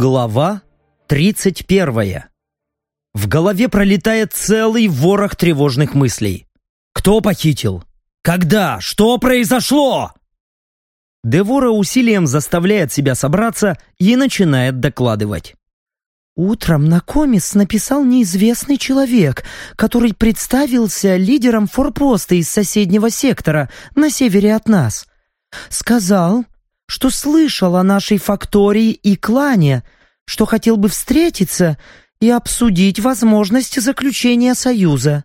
Глава 31. В голове пролетает целый ворох тревожных мыслей. Кто похитил? Когда? Что произошло? Девора усилием заставляет себя собраться и начинает докладывать. Утром на комис написал неизвестный человек, который представился лидером форпоста из соседнего сектора на севере от нас. Сказал, что слышал о нашей фактории и клане, что хотел бы встретиться и обсудить возможность заключения союза.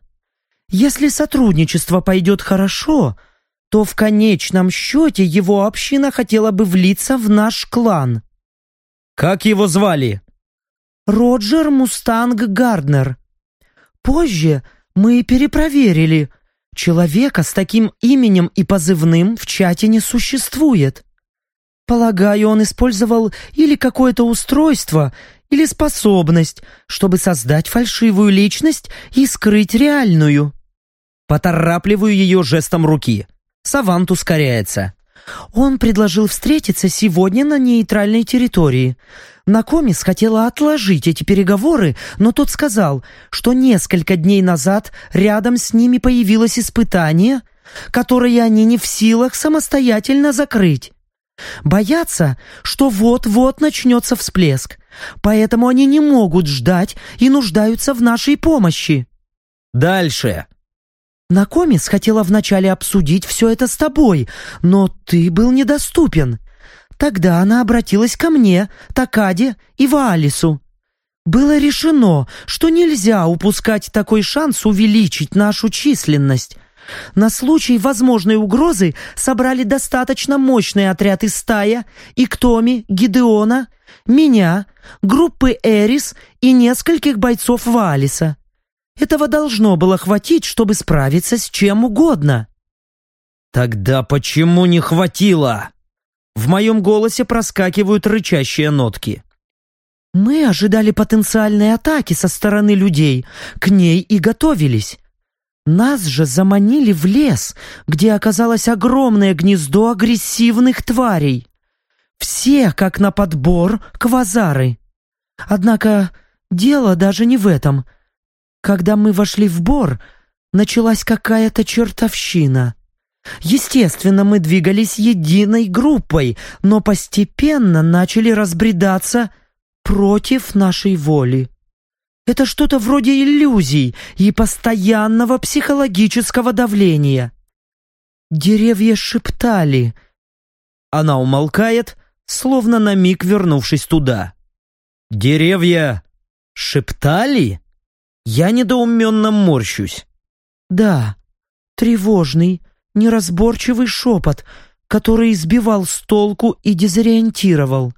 Если сотрудничество пойдет хорошо, то в конечном счете его община хотела бы влиться в наш клан. «Как его звали?» «Роджер Мустанг Гарднер. Позже мы перепроверили. Человека с таким именем и позывным в чате не существует. Полагаю, он использовал или какое-то устройство, или способность, чтобы создать фальшивую личность и скрыть реальную. Поторапливаю ее жестом руки. Савант ускоряется. Он предложил встретиться сегодня на нейтральной территории. Накомис хотела отложить эти переговоры, но тот сказал, что несколько дней назад рядом с ними появилось испытание, которое они не в силах самостоятельно закрыть. Боятся, что вот-вот начнется всплеск, поэтому они не могут ждать и нуждаются в нашей помощи. Дальше. Накомис хотела вначале обсудить все это с тобой, но ты был недоступен. Тогда она обратилась ко мне, Такаде и Ваалису. Было решено, что нельзя упускать такой шанс увеличить нашу численность, на случай возможной угрозы собрали достаточно мощный отряд из стая, Иктоми, Гидеона, меня, группы Эрис и нескольких бойцов Валиса. Этого должно было хватить, чтобы справиться с чем угодно. «Тогда почему не хватило?» В моем голосе проскакивают рычащие нотки. «Мы ожидали потенциальной атаки со стороны людей, к ней и готовились. Нас же заманили в лес, где оказалось огромное гнездо агрессивных тварей. Все, как на подбор, квазары. Однако дело даже не в этом. Когда мы вошли в бор, началась какая-то чертовщина. Естественно, мы двигались единой группой, но постепенно начали разбредаться против нашей воли. Это что-то вроде иллюзий и постоянного психологического давления. Деревья шептали. Она умолкает, словно на миг вернувшись туда. Деревья шептали? Я недоуменно морщусь. Да, тревожный, неразборчивый шепот, который избивал с толку и дезориентировал.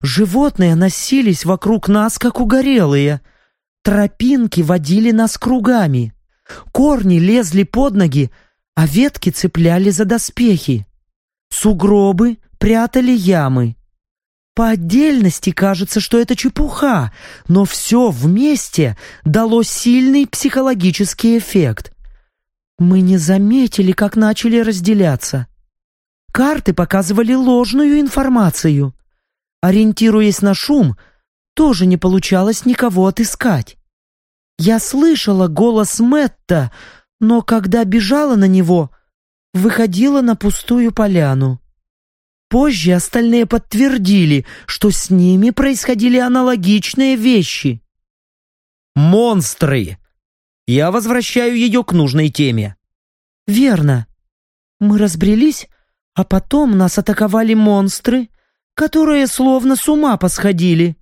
Животные носились вокруг нас, как угорелые — Тропинки водили нас кругами. Корни лезли под ноги, а ветки цепляли за доспехи. Сугробы прятали ямы. По отдельности кажется, что это чепуха, но все вместе дало сильный психологический эффект. Мы не заметили, как начали разделяться. Карты показывали ложную информацию. Ориентируясь на шум, тоже не получалось никого отыскать. Я слышала голос Мэтта, но когда бежала на него, выходила на пустую поляну. Позже остальные подтвердили, что с ними происходили аналогичные вещи. «Монстры!» Я возвращаю ее к нужной теме. «Верно. Мы разбрелись, а потом нас атаковали монстры, которые словно с ума посходили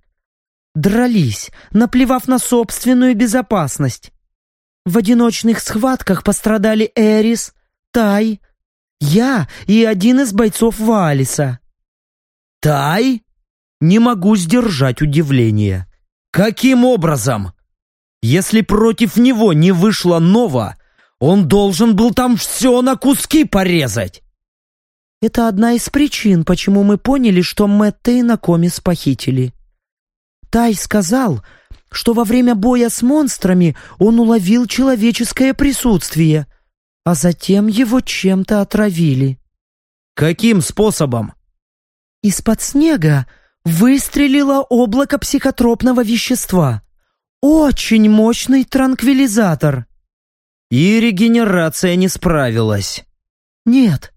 дрались, наплевав на собственную безопасность. В одиночных схватках пострадали Эрис, Тай, я и один из бойцов Валиса. «Тай?» Не могу сдержать удивление. «Каким образом? Если против него не вышло Нова, он должен был там все на куски порезать!» Это одна из причин, почему мы поняли, что Мэтта и Накомис похитили. Тай сказал, что во время боя с монстрами он уловил человеческое присутствие, а затем его чем-то отравили. Каким способом? Из-под снега выстрелило облако психотропного вещества. Очень мощный транквилизатор. И регенерация не справилась. Нет.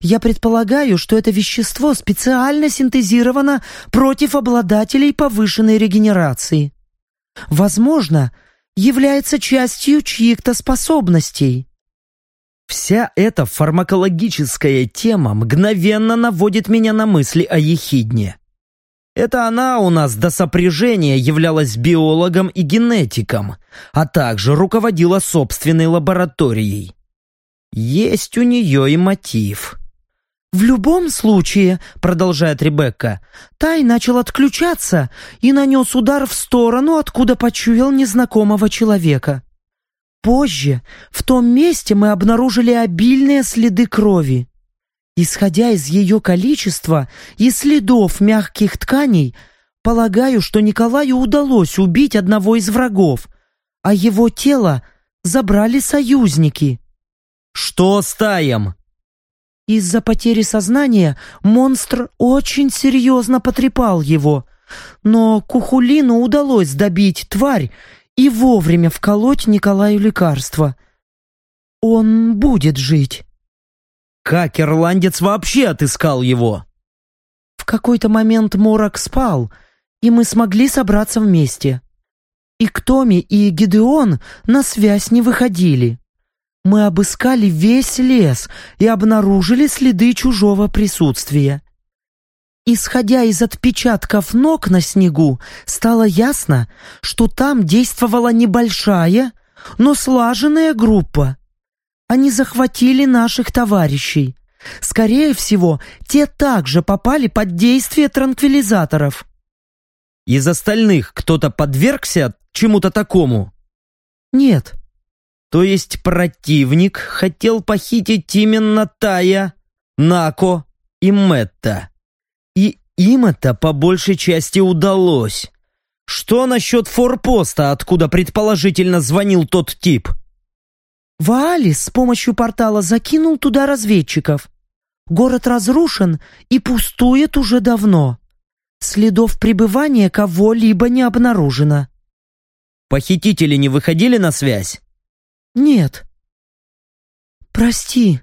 Я предполагаю, что это вещество специально синтезировано против обладателей повышенной регенерации. Возможно, является частью чьих-то способностей. Вся эта фармакологическая тема мгновенно наводит меня на мысли о ехидне. Это она у нас до сопряжения являлась биологом и генетиком, а также руководила собственной лабораторией. Есть у нее и мотив. «В любом случае», — продолжает Ребекка, Тай начал отключаться и нанес удар в сторону, откуда почуял незнакомого человека. Позже в том месте мы обнаружили обильные следы крови. Исходя из ее количества и следов мягких тканей, полагаю, что Николаю удалось убить одного из врагов, а его тело забрали союзники. «Что с Таем?» Из-за потери сознания монстр очень серьезно потрепал его, но Кухулину удалось добить тварь и вовремя вколоть Николаю лекарство. Он будет жить. Как ирландец вообще отыскал его? В какой-то момент Морок спал, и мы смогли собраться вместе. И Ктоми, и Гидеон на связь не выходили. Мы обыскали весь лес и обнаружили следы чужого присутствия. Исходя из отпечатков ног на снегу, стало ясно, что там действовала небольшая, но слаженная группа. Они захватили наших товарищей. Скорее всего, те также попали под действие транквилизаторов. Из остальных кто-то подвергся чему-то такому? Нет. То есть противник хотел похитить именно Тая, Нако и Мэтта. И им это по большей части удалось. Что насчет форпоста, откуда предположительно звонил тот тип? Ваалис с помощью портала закинул туда разведчиков. Город разрушен и пустует уже давно. Следов пребывания кого-либо не обнаружено. Похитители не выходили на связь? «Нет». «Прости,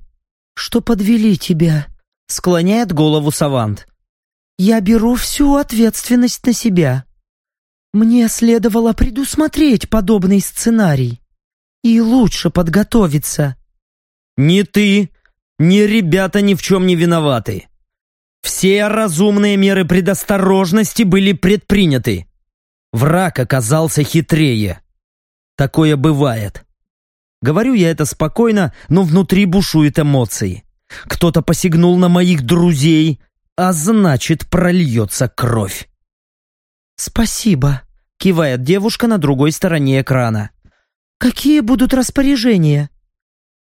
что подвели тебя», — склоняет голову Савант. «Я беру всю ответственность на себя. Мне следовало предусмотреть подобный сценарий и лучше подготовиться». «Ни ты, ни ребята ни в чем не виноваты. Все разумные меры предосторожности были предприняты. Враг оказался хитрее. Такое бывает. Говорю я это спокойно, но внутри бушуют эмоции. Кто-то посягнул на моих друзей, а значит, прольется кровь. «Спасибо», — кивает девушка на другой стороне экрана. «Какие будут распоряжения?»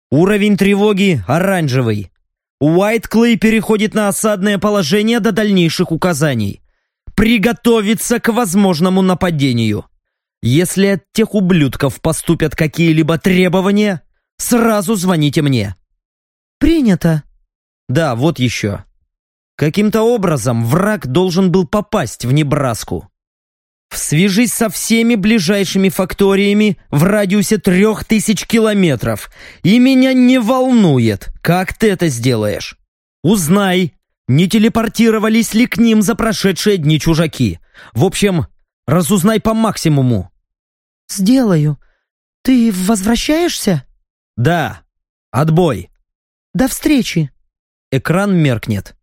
«Уровень тревоги оранжевый. Уайтклей переходит на осадное положение до дальнейших указаний. Приготовиться к возможному нападению. Если от тех ублюдков поступят какие-либо требования, сразу звоните мне». «Принято». «Да, вот еще. Каким-то образом враг должен был попасть в Небраску. Свяжись со всеми ближайшими факториями в радиусе трех тысяч километров, и меня не волнует, как ты это сделаешь. Узнай, не телепортировались ли к ним за прошедшие дни чужаки. В общем, разузнай по максимуму. «Сделаю. Ты возвращаешься?» «Да. Отбой». «До встречи». Экран меркнет.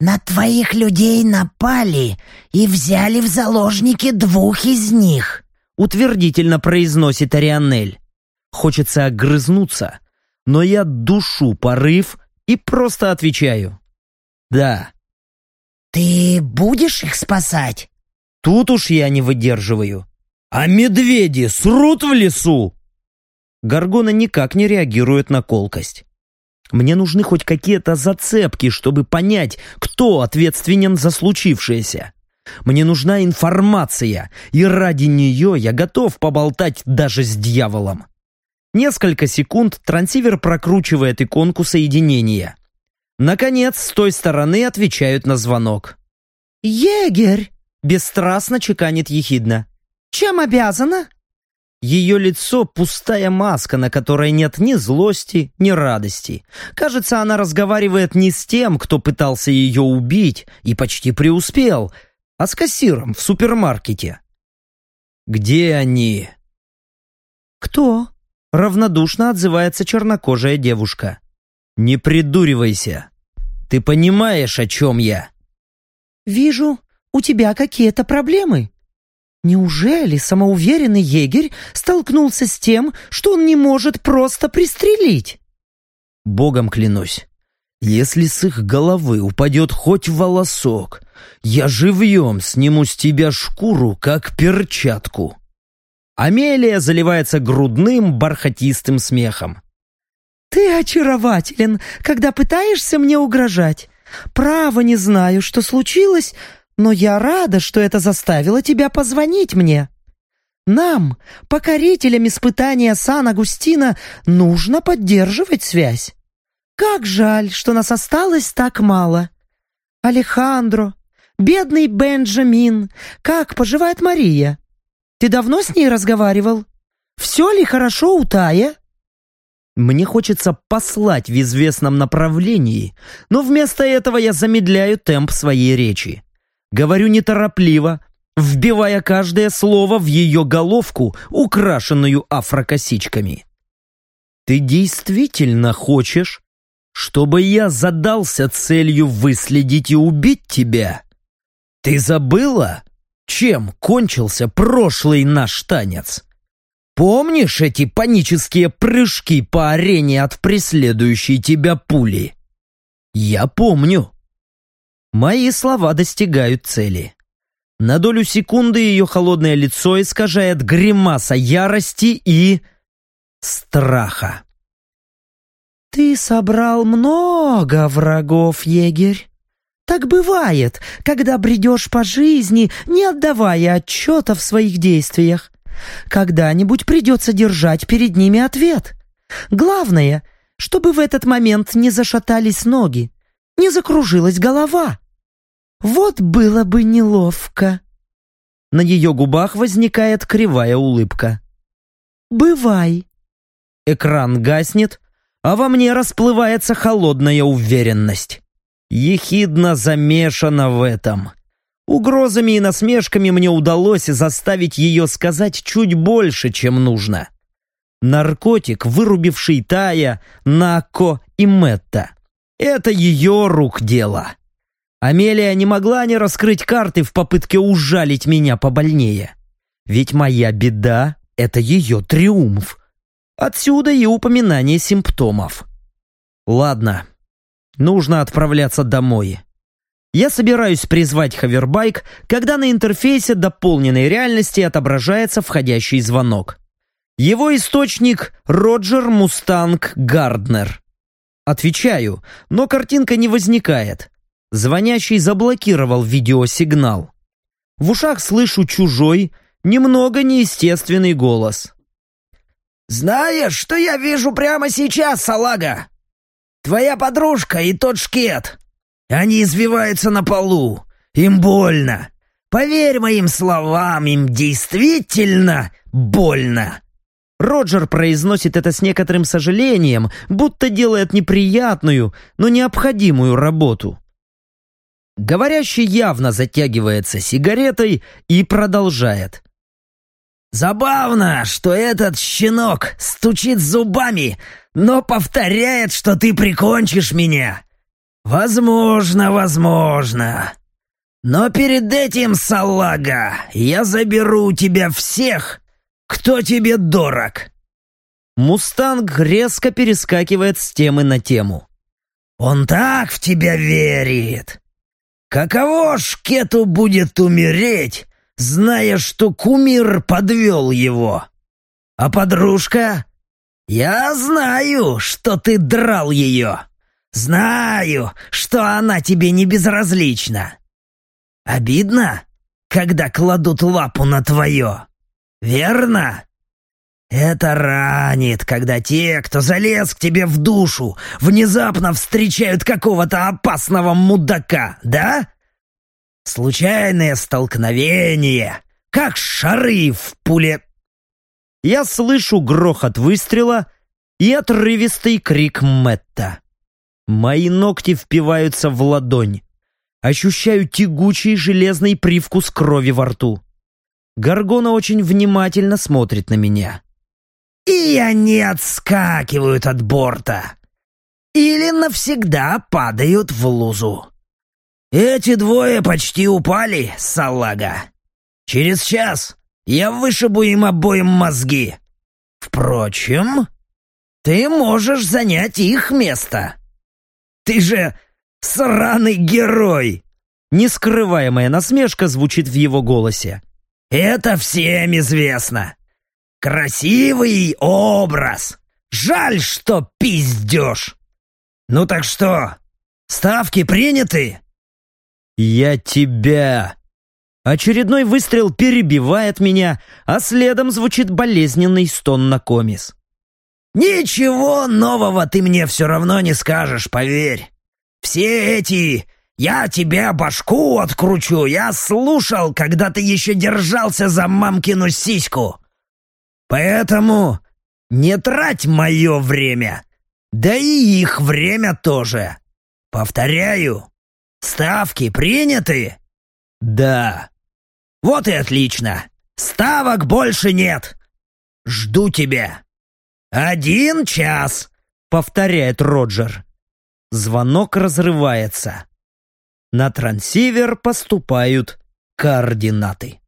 «На твоих людей напали и взяли в заложники двух из них», утвердительно произносит Арианель. Хочется огрызнуться, но я душу порыв и просто отвечаю. «Да». «Ты будешь их спасать?» Тут уж я не выдерживаю. «А медведи срут в лесу!» Гаргона никак не реагирует на колкость. Мне нужны хоть какие-то зацепки, чтобы понять, кто ответственен за случившееся. Мне нужна информация, и ради нее я готов поболтать даже с дьяволом. Несколько секунд трансивер прокручивает иконку соединения. Наконец, с той стороны отвечают на звонок. «Егерь!» — бесстрастно чеканит ехидно. «Чем обязана?» Ее лицо — пустая маска, на которой нет ни злости, ни радости. Кажется, она разговаривает не с тем, кто пытался ее убить и почти преуспел, а с кассиром в супермаркете. «Где они?» «Кто?» — равнодушно отзывается чернокожая девушка. «Не придуривайся. Ты понимаешь, о чем я?» «Вижу, у тебя какие-то проблемы», Неужели самоуверенный егерь столкнулся с тем, что он не может просто пристрелить? Богом клянусь, если с их головы упадет хоть волосок, я живьем сниму с тебя шкуру, как перчатку. Амелия заливается грудным бархатистым смехом. «Ты очарователен, когда пытаешься мне угрожать. Право не знаю, что случилось, но я рада, что это заставило тебя позвонить мне. Нам, покорителям испытания Сан-Агустина, нужно поддерживать связь. Как жаль, что нас осталось так мало. Алехандро, бедный Бенджамин, как поживает Мария? Ты давно с ней разговаривал? Все ли хорошо у Тая?» Мне хочется послать в известном направлении, но вместо этого я замедляю темп своей речи. Говорю неторопливо, вбивая каждое слово в ее головку, украшенную афрокосичками. «Ты действительно хочешь, чтобы я задался целью выследить и убить тебя? Ты забыла, чем кончился прошлый наш танец?» Помнишь эти панические прыжки по арене от преследующей тебя пули? Я помню. Мои слова достигают цели. На долю секунды ее холодное лицо искажает гримаса ярости и... страха. «Ты собрал много врагов, егерь. Так бывает, когда бредешь по жизни, не отдавая отчета в своих действиях. Когда-нибудь придется держать перед ними ответ. Главное, чтобы в этот момент не зашатались ноги, не закружилась голова. Вот было бы неловко. На ее губах возникает кривая улыбка. «Бывай». Экран гаснет, а во мне расплывается холодная уверенность. Ехидно замешана в этом. Угрозами и насмешками мне удалось заставить ее сказать чуть больше, чем нужно. Наркотик, вырубивший Тая, Нако и Метта. Это ее рук дело. Амелия не могла не раскрыть карты в попытке ужалить меня побольнее. Ведь моя беда — это ее триумф. Отсюда и упоминание симптомов. Ладно, нужно отправляться домой. Я собираюсь призвать ховербайк, когда на интерфейсе дополненной реальности отображается входящий звонок. Его источник — Роджер Мустанг Гарднер. Отвечаю, но картинка не возникает. Звонящий заблокировал видеосигнал. В ушах слышу чужой, немного неестественный голос. «Знаешь, что я вижу прямо сейчас, салага? Твоя подружка и тот шкет. Они извиваются на полу. Им больно. Поверь моим словам, им действительно больно. Роджер произносит это с некоторым сожалением, будто делает неприятную, но необходимую работу. Говорящий явно затягивается сигаретой и продолжает. «Забавно, что этот щенок стучит зубами, но повторяет, что ты прикончишь меня. Возможно, возможно. Но перед этим, салага, я заберу у тебя всех, кто тебе дорог. Мустанг резко перескакивает с темы на тему. Он так в тебя верит. Каково ж Кету будет умереть, зная, что кумир подвел его? А подружка? Я знаю, что ты драл ее. Знаю, что она тебе не безразлична. Обидно, когда кладут лапу на твое. Верно? Это ранит, когда те, кто залез к тебе в душу, внезапно встречают какого-то опасного мудака, да? Случайное столкновение, как шары в пуле...» Я слышу грохот выстрела и отрывистый крик Мэтта. Мои ногти впиваются в ладонь. Ощущаю тягучий железный привкус крови во рту. Гаргона очень внимательно смотрит на меня. «И они отскакивают от борта. Или навсегда падают в лузу. Эти двое почти упали, салага. Через час я вышибу им обоим мозги. Впрочем, ты можешь занять их место. Ты же сраный герой!» Нескрываемая насмешка звучит в его голосе. «Это всем известно. Красивый образ. Жаль, что пиздешь. Ну так что, ставки приняты?» «Я тебя...» Очередной выстрел перебивает меня, а следом звучит болезненный стон на комис. «Ничего нового ты мне все равно не скажешь, поверь. Все эти «я тебе башку откручу» я слушал, когда ты еще держался за мамкину сиську. Поэтому не трать мое время, да и их время тоже. Повторяю, ставки приняты?» «Да». «Вот и отлично. Ставок больше нет. Жду тебя». «Один час», — повторяет Роджер. Звонок разрывается. На трансивер поступают координаты.